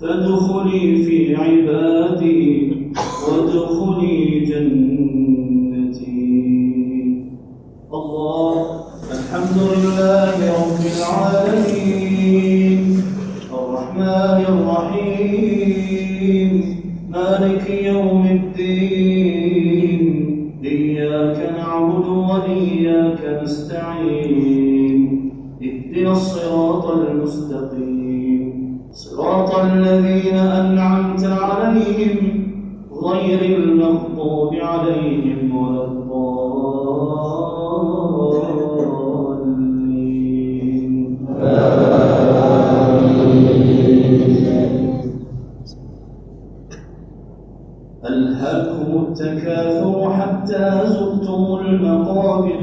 فادخلي في عبادي وادخلي جنتي. الله الحمد لله رب العالمين الرحمن الرحيم مالك يوم الدين إياك نعبد وإياك نستعين اهدنا الصراط المستقيم. صراط الذين أنعمت عليهم غير المغضوب عليهم ولا الضالين. ألهاكم التكاثر حتى زرتم المقابر.